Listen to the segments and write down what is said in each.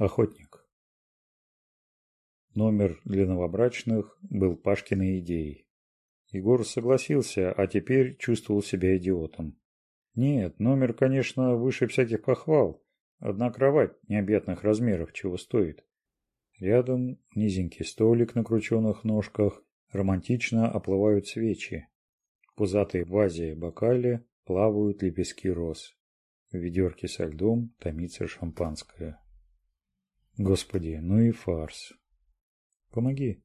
охотник. Номер для новобрачных был пашкиной идеей. Егор согласился а теперь чувствовал себя идиотом. Нет номер конечно выше всяких похвал одна кровать необъятных размеров чего стоит. Рядом низенький столик на крученных ножках романтично оплывают свечи. Пузатые в вазе бокале плавают лепестки роз. В ведерке со льдом томится шампанское господи ну и фарс. Помоги.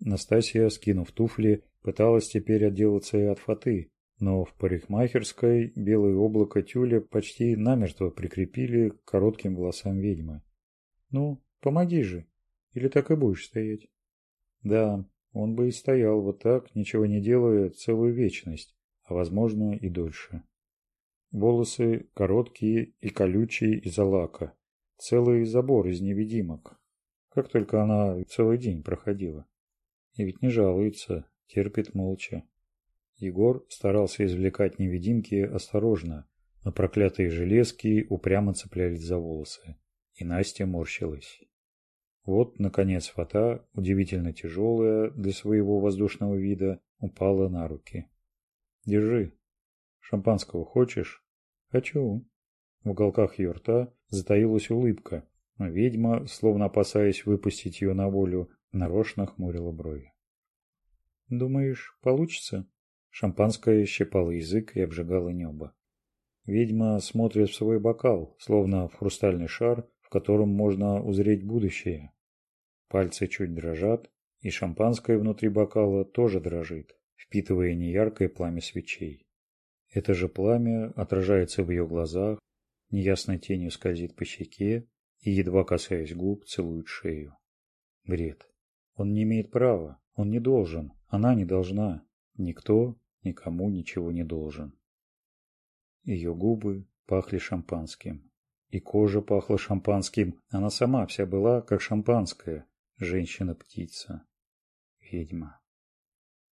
Настасья скинув туфли пыталась теперь отделаться и от фаты но в парикмахерской белое облако тюля почти намертво прикрепили к коротким волосам ведьмы. Ну помоги же. Или так и будешь стоять? Да он бы и стоял вот так ничего не делая целую вечность а возможно и дольше. Волосы короткие и колючие из-за лака целый забор из невидимок. Как только она целый день проходила. И ведь не жалуется, терпит молча. Егор старался извлекать невидимки осторожно, но проклятые железки упрямо цеплялись за волосы, и Настя морщилась. Вот, наконец, фата, удивительно тяжелая для своего воздушного вида, упала на руки. «Держи. Шампанского хочешь?» «Хочу». В уголках ее рта затаилась улыбка, но ведьма, словно опасаясь выпустить ее на волю, нарочно хмурила брови. «Думаешь, получится?» Шампанское щипало язык и обжигало небо. Ведьма смотрит в свой бокал, словно в хрустальный шар, в котором можно узреть будущее. Пальцы чуть дрожат, и шампанское внутри бокала тоже дрожит, впитывая неяркое пламя свечей. Это же пламя отражается в ее глазах, неясной тенью скользит по щеке, и едва касаясь губ, целует шею. Бред. Он не имеет права, он не должен, она не должна. Никто никому ничего не должен. Ее губы пахли шампанским. И кожа пахла шампанским, она сама вся была, как шампанское, женщина-птица, ведьма.